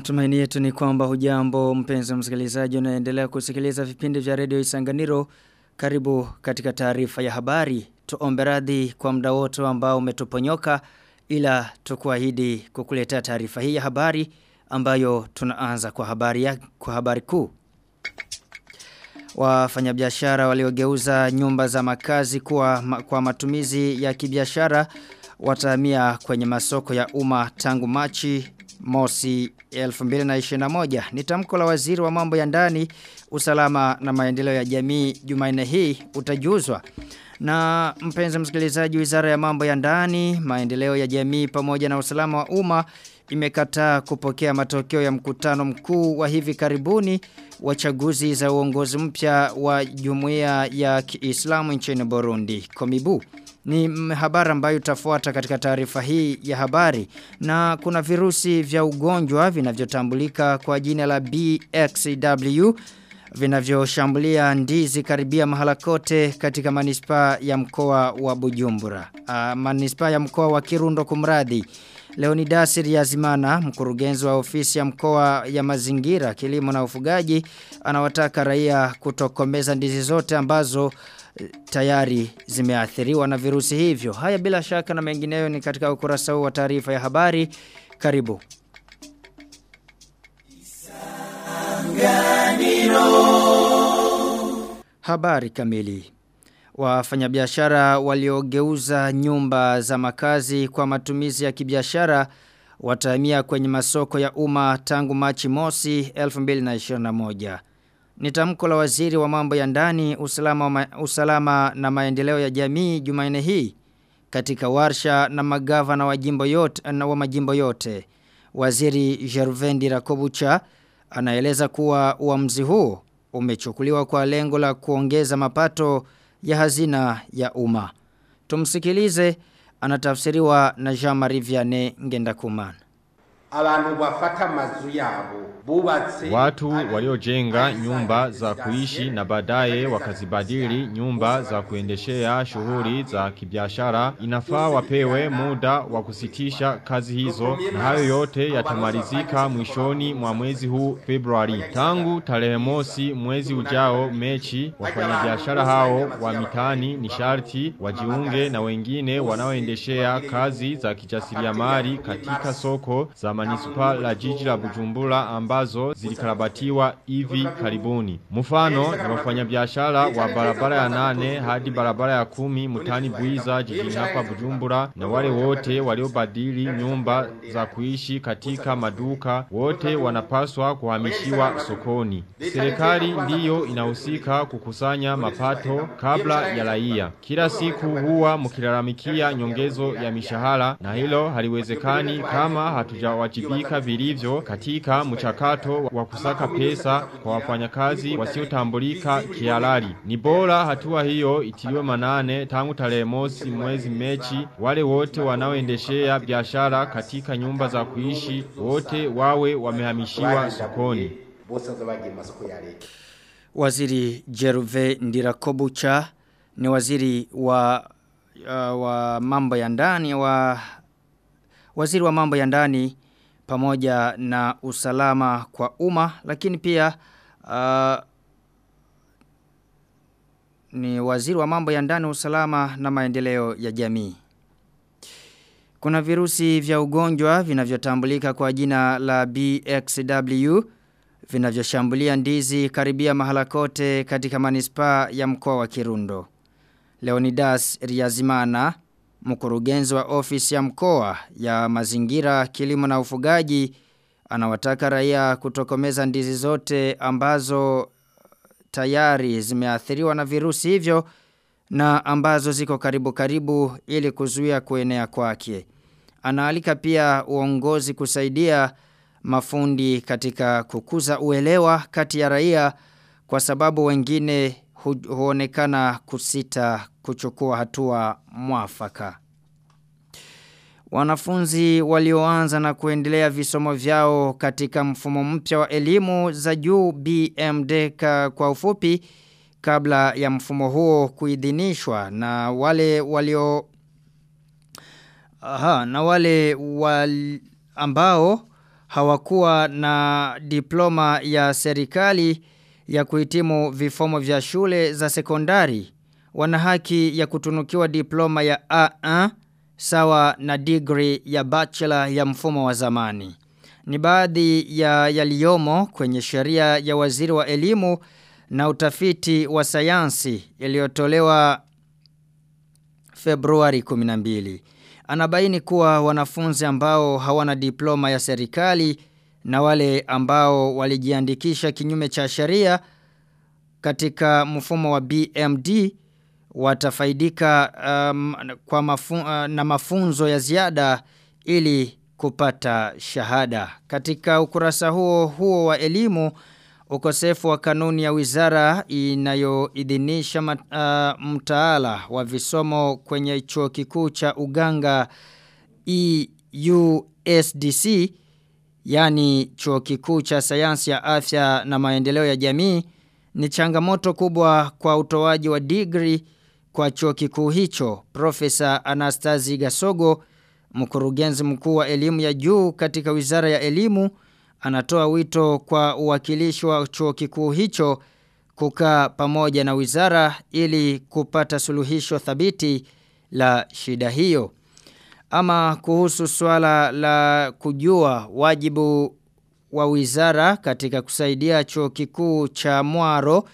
Matumaini yetu ni kwamba hujambo mpenzi msikilizaji unaendelea kusikiliza vipindi vya redio Isanganiro. Karibu katika taarifa ya habari. Tuombe radhi kwa muda wote ambao umetuponyoka ila tukuahidi kukuletea taarifa hii ya habari ambayo tunaanza kwa habari ya kwa habari kuu. Wafanyabiashara waliogeuza nyumba za makazi kuwa kwa matumizi ya kibiashara watahamia kwenye masoko ya umma tangu Machi mosi 2021 ni tamko la waziri wa mambo ya ndani usalama na maendeleo ya jamii Jumanne hii utajuzwa. Na mpenzi msikilizaji wizara ya mambo ya ndani maendeleo ya jamii pamoja na usalama wa umma imekataa kupokea matokeo ya mkutano mkuu wa hivi karibuni wa chaguzi za uongozi mpya wa jumuiya ya Kiislamu nchini Burundi Komibu ni habari ambayo utafuata katika taarifa hii ya habari na kuna virusi vya ugonjwa vinavyotambulika kwa jina la BXW vinavyoshambulia ndizi karibia mahala kote katika manispaa ya mkoa wa Bujumbura. Uh, manispaa ya mkoa wa Kirundo kumradi. Leonidas Riazimana, mkurugenzi wa ofisi ya mkoa ya mazingira, kilimo na ufugaji, anawataka raia kutokomeza ndizi zote ambazo tayari zimeathiriwa na virusi hivyo. Haya bila shaka na mengineyo ni katika ukurasa huu wa taarifa ya habari. Karibu. Habari kamili. Wafanyabiashara waliogeuza nyumba za makazi kwa matumizi ya kibiashara watahamia kwenye masoko ya umma tangu Machi mosi 2021. Ni tamko la waziri wa mambo ya ndani usalama, ma, usalama na maendeleo ya jamii Jumanne hii katika warsha na magavana wa jimbo yote na wa majimbo yote. Waziri Jervendi Rakobucha anaeleza kuwa uamuzi huu umechukuliwa kwa lengo la kuongeza mapato ya hazina ya umma. Tumsikilize anatafsiriwa na Jean-Marie Vianney Ngendakumana. Abantu bafata mazu yabo bubatse Watu waliojenga nyumba za kuishi na baadaye wakazibadili nyumba za kuendeshea shughuli za kibiashara. Inafaa wapewe muda wa kusitisha kazi hizo na hayo yote yatamalizika mwishoni mwa mwezi huu Februari. Tangu tarehe mosi mwezi ujao mechi. Wafanyabiashara hao wa mitani ni sharti wajiunge na wengine wanaoendeshea kazi za kijasiriamali katika soko za manispa la jiji la Bujumbura ambazo zilikarabatiwa hivi karibuni. Mfano ni wafanyabiashara wa barabara ya nane hadi barabara ya kumi mutani Buiza jijini hapa Bujumbura na wale wote waliobadili nyumba za kuishi katika maduka wote wanapaswa kuhamishiwa sokoni. Serikali ndiyo inahusika kukusanya mapato kabla ya raia. Kila siku huwa mkilalamikia nyongezo ya mishahara na hilo haliwezekani kama hatujawajibika vilivyo katika mchakato wa kusaka pesa kwa wafanyakazi wasiotambulika kihalali. Ni bora hatua hiyo itiliwe manane tangu tarehe mosi mwezi mechi wale wote wanaoendeshea biashara katika nyumba za kuishi wote wawe wamehamishiwa sokoni. Waziri Jeruve Ndirakobucha ni waziri wa uh, wa mambo ya ndani wa waziri wa mambo ya ndani pamoja na usalama kwa umma lakini pia uh, ni waziri wa mambo ya ndani usalama na maendeleo ya jamii. Kuna virusi vya ugonjwa vinavyotambulika kwa jina la BXW vinavyoshambulia ndizi karibia mahala kote katika manispaa ya mkoa wa Kirundo. Leonidas Riazimana mkurugenzi wa ofisi ya mkoa ya mazingira kilimo na ufugaji anawataka raia kutokomeza ndizi zote ambazo tayari zimeathiriwa na virusi hivyo na ambazo ziko karibu karibu ili kuzuia kuenea kwake. Anaalika pia uongozi kusaidia mafundi katika kukuza uelewa kati ya raia kwa sababu wengine hu huonekana kusita kuchukua hatua mwafaka. Wanafunzi walioanza na kuendelea visomo vyao katika mfumo mpya wa elimu za juu BMD kwa ufupi kabla ya mfumo huo kuidhinishwa na wale walio Aha, na wale wal, ambao hawakuwa na diploma ya serikali ya kuhitimu vifomo vya shule za sekondari wana haki ya kutunukiwa diploma ya A1 sawa na degree ya bachelor ya mfumo wa zamani. Ni baadhi ya yaliyomo kwenye sheria ya waziri wa elimu na utafiti wa sayansi iliyotolewa Februari 12. Anabaini kuwa wanafunzi ambao hawana diploma ya serikali na wale ambao walijiandikisha kinyume cha sheria katika mfumo wa BMD watafaidika um, kwa mafu, uh, na mafunzo ya ziada ili kupata shahada. Katika ukurasa huo huo wa elimu ukosefu wa kanuni ya wizara inayoidhinisha uh, mtaala wa visomo kwenye chuo kikuu cha Uganga EUSDC yani chuo kikuu cha sayansi ya afya na maendeleo ya jamii ni changamoto kubwa kwa utoaji wa degree kwa chuo kikuu hicho. Profesa Anastazi Gasogo, mkurugenzi mkuu wa elimu ya juu katika Wizara ya Elimu, anatoa wito kwa uwakilishi wa chuo kikuu hicho kukaa pamoja na wizara ili kupata suluhisho thabiti la shida hiyo. Ama kuhusu swala la kujua wajibu wa wizara katika kusaidia chuo kikuu cha Mwaro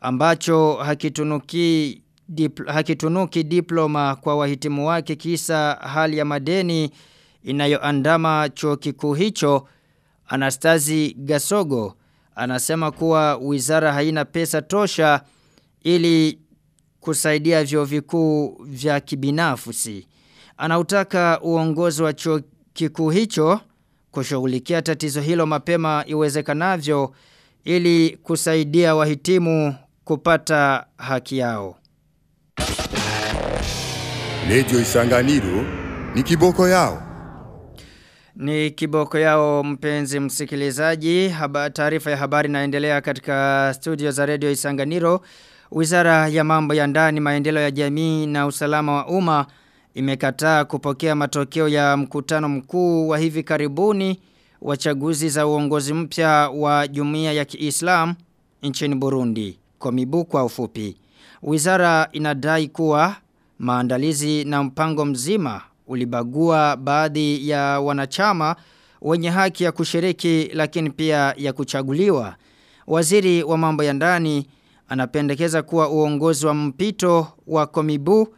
ambacho hakitunuki dipl hakitunuki diploma kwa wahitimu wake kisa hali ya madeni inayoandama chuo kikuu hicho anastasi Gasogo anasema kuwa wizara haina pesa tosha ili kusaidia vyo vikuu vya kibinafsi. Anautaka uongozi wa chuo kikuu hicho kushughulikia tatizo hilo mapema iwezekanavyo ili kusaidia wahitimu kupata haki yao. Lejo Isanganiro ni kiboko yao. Ni kiboko yao mpenzi msikilizaji. Haba, taarifa ya habari inaendelea katika studio za Radio Isanganiro. Wizara ya mambo ya ndani maendeleo ya jamii na usalama wa umma imekataa kupokea matokeo ya mkutano mkuu wa hivi karibuni wa chaguzi za uongozi mpya wa jumuiya ya Kiislamu nchini Burundi. Komibu kwa ufupi. Wizara inadai kuwa maandalizi na mpango mzima ulibagua baadhi ya wanachama wenye haki ya kushiriki lakini pia ya kuchaguliwa. Waziri wa mambo ya ndani anapendekeza kuwa uongozi wa mpito wa Komibu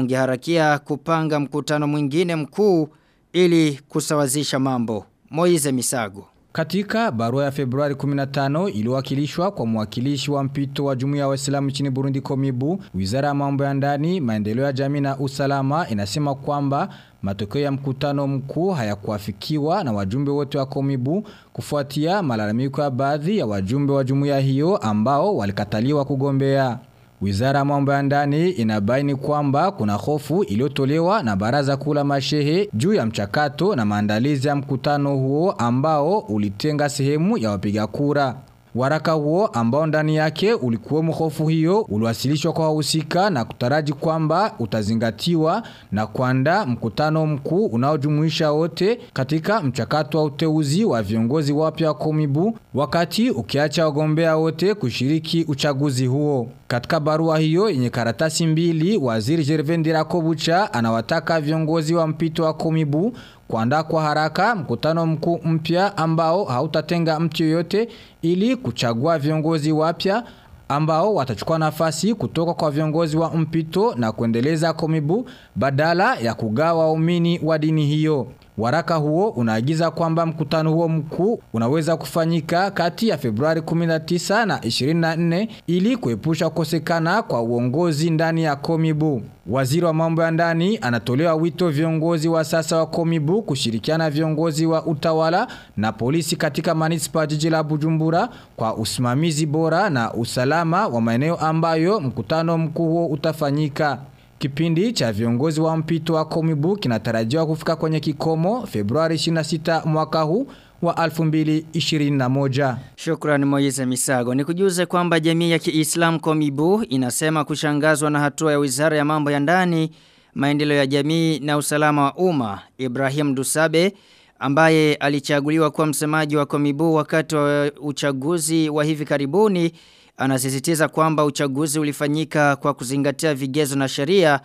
ungeharakia kupanga mkutano mwingine mkuu ili kusawazisha mambo. Moize Misago. Katika barua ya Februari 15 iliwakilishwa kwa mwakilishi wa mpito wa Jumuiya ya Waislamu nchini Burundi Komibu, Wizara ya Mambo ya Ndani, Maendeleo ya Jamii na Usalama inasema kwamba matokeo ya mkutano mkuu hayakuafikiwa na wajumbe wote wa Komibu kufuatia malalamiko ya baadhi ya wajumbe wa jumuiya hiyo ambao walikataliwa kugombea. Wizara ya mambo ya ndani inabaini kwamba kuna hofu iliyotolewa na baraza kula mashehe juu ya mchakato na maandalizi ya mkutano huo ambao ulitenga sehemu ya wapiga kura. Waraka huo ambao ndani yake ulikuwemo hofu hiyo uliwasilishwa kwa wahusika na kutaraji kwamba utazingatiwa na kuandaa mkutano mkuu unaojumuisha wote katika mchakato wa uteuzi wa viongozi wapya wa Komibu wakati ukiacha wagombea wote kushiriki uchaguzi huo. Katika barua hiyo yenye karatasi mbili, waziri Jervendira Kobucha anawataka viongozi wa mpito wa Komibu kuandaa kwa haraka mkutano mkuu mpya ambao hautatenga mtu yoyote ili kuchagua viongozi wapya ambao watachukua nafasi kutoka kwa viongozi wa mpito na kuendeleza komibu badala ya kugawa waumini wa dini hiyo. Waraka huo unaagiza kwamba mkutano huo mkuu unaweza kufanyika kati ya Februari 19 na 24 ili kuepusha kukosekana kwa uongozi ndani ya Komibu. Waziri wa mambo ya ndani anatolewa wito viongozi wa sasa wa Komibu kushirikiana viongozi wa utawala na polisi katika manispa jiji la Bujumbura kwa usimamizi bora na usalama wa maeneo ambayo mkutano mkuu huo utafanyika. Kipindi cha viongozi wa mpito wa Komibu kinatarajiwa kufika kwenye kikomo Februari 26 mwaka huu wa 2021. Shukrani Moize Misago. Nikujuze kwamba jamii ya Kiislamu Komibu inasema kushangazwa na hatua ya Wizara ya Mambo ya Ndani, Maendeleo ya Jamii na Usalama wa Umma. Ibrahim Dusabe ambaye alichaguliwa kuwa msemaji wa Komibu wakati wa uchaguzi wa hivi karibuni anasisitiza kwamba uchaguzi ulifanyika kwa kuzingatia vigezo na sheria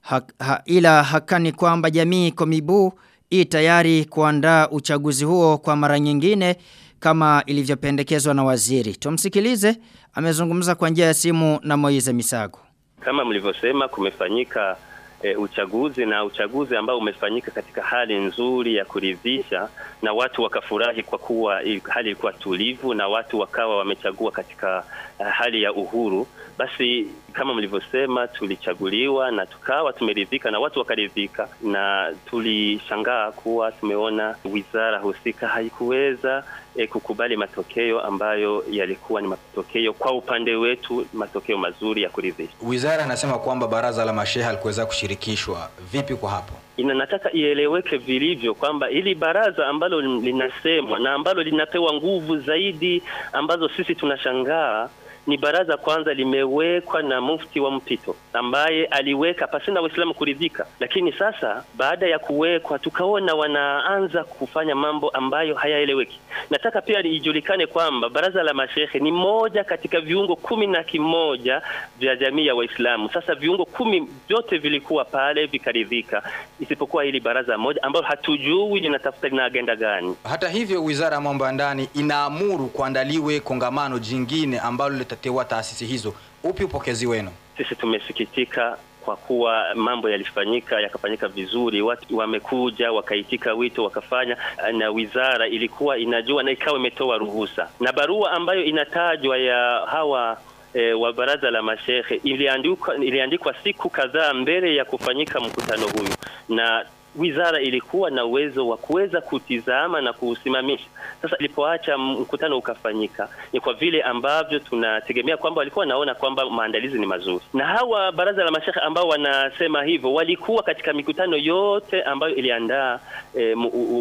ha, ha, ila hakani kwamba jamii Komibu i tayari kuandaa uchaguzi huo kwa mara nyingine kama ilivyopendekezwa na waziri. Tumsikilize amezungumza kwa njia ya simu na Moize Misago. Kama mlivyosema kumefanyika e, uchaguzi na uchaguzi ambao umefanyika katika hali nzuri ya kuridhisha na watu wakafurahi kwa kuwa hali ilikuwa tulivu na watu wakawa wamechagua katika uh, hali ya uhuru basi kama mlivyosema tulichaguliwa na tukawa tumeridhika na watu wakaridhika na tulishangaa kuwa tumeona wizara husika haikuweza e, kukubali matokeo ambayo yalikuwa ni matokeo kwa upande wetu matokeo mazuri ya kuridhisha. Wizara inasema kwamba baraza la mashehe halikuweza kushirikishwa. Vipi kwa hapo? ina nataka ieleweke vilivyo kwamba ili baraza ambalo linasemwa na ambalo linapewa nguvu zaidi ambazo sisi tunashangaa ni baraza kwanza limewekwa na mufti wa mpito ambaye aliweka pasina waislamu kuridhika. Lakini sasa baada ya kuwekwa tukaona wanaanza kufanya mambo ambayo hayaeleweki. Nataka pia ijulikane kwamba baraza la mashehe ni moja katika viungo kumi na kimoja vya jamii ya waislamu. Sasa viungo kumi vyote vilikuwa pale vikaridhika isipokuwa hili baraza moja ambalo hatujui linatafuta lina agenda gani. Hata hivyo, wizara ya mambo ya ndani inaamuru kuandaliwe kongamano jingine ambalo litateua taasisi hizo. Upi upokezi wenu? sisi tumesikitika kwa kuwa mambo yalifanyika yakafanyika vizuri, watu wamekuja wakaitika wito wakafanya, na wizara ilikuwa inajua na ikawa imetoa ruhusa, na barua ambayo inatajwa ya hawa e, wa baraza la mashehe iliandikwa, iliandikwa siku kadhaa mbele ya kufanyika mkutano huyu na wizara ilikuwa na uwezo wa kuweza kutizama na kuusimamisha. Sasa ilipoacha mkutano ukafanyika, ni kwa vile ambavyo tunategemea kwamba walikuwa wanaona kwamba maandalizi ni mazuri, na hawa baraza la mashehe ambao wanasema hivyo walikuwa katika mikutano yote ambayo iliandaa e,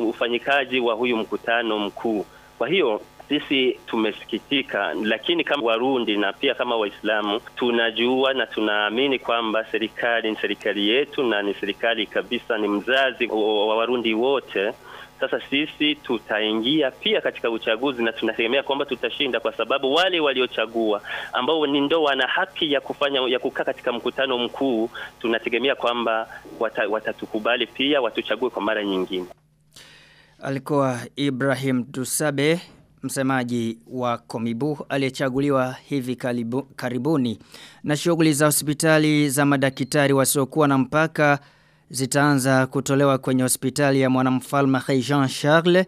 ufanyikaji wa huyu mkutano mkuu. Kwa hiyo sisi tumesikitika, lakini kama Warundi na pia kama Waislamu tunajua na tunaamini kwamba serikali ni serikali yetu na ni serikali kabisa, ni mzazi wa Warundi wote. Sasa sisi tutaingia pia katika uchaguzi na tunategemea kwamba tutashinda, kwa sababu wale waliochagua ambao ni ndo wana haki ya kufanya ya kukaa katika mkutano mkuu, tunategemea kwamba watatukubali wata pia watuchague kwa mara nyingine. Alikuwa Ibrahim Dusabe msemaji wa Komibu aliyechaguliwa hivi karibu, karibuni na shughuli za hospitali za madaktari wasiokuwa na mpaka zitaanza kutolewa kwenye hospitali ya mwanamfalme Jean Charles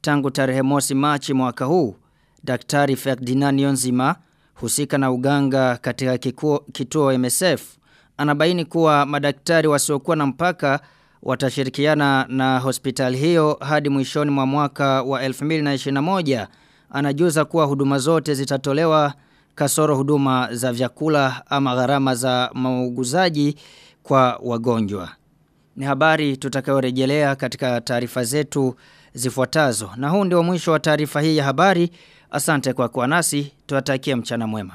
tangu tarehe mosi Machi mwaka huu. Daktari Ferdinand Yonzima husika na uganga katika kikuo, kituo MSF anabaini kuwa madaktari wasiokuwa na mpaka watashirikiana na hospitali hiyo hadi mwishoni mwa mwaka wa 2021 anajuza kuwa huduma zote zitatolewa kasoro huduma za vyakula ama gharama za mauguzaji kwa wagonjwa. Ni habari tutakayorejelea katika taarifa zetu zifuatazo. Na huu ndio mwisho wa taarifa hii ya habari. Asante kwa kuwa nasi. Tuwatakie mchana mwema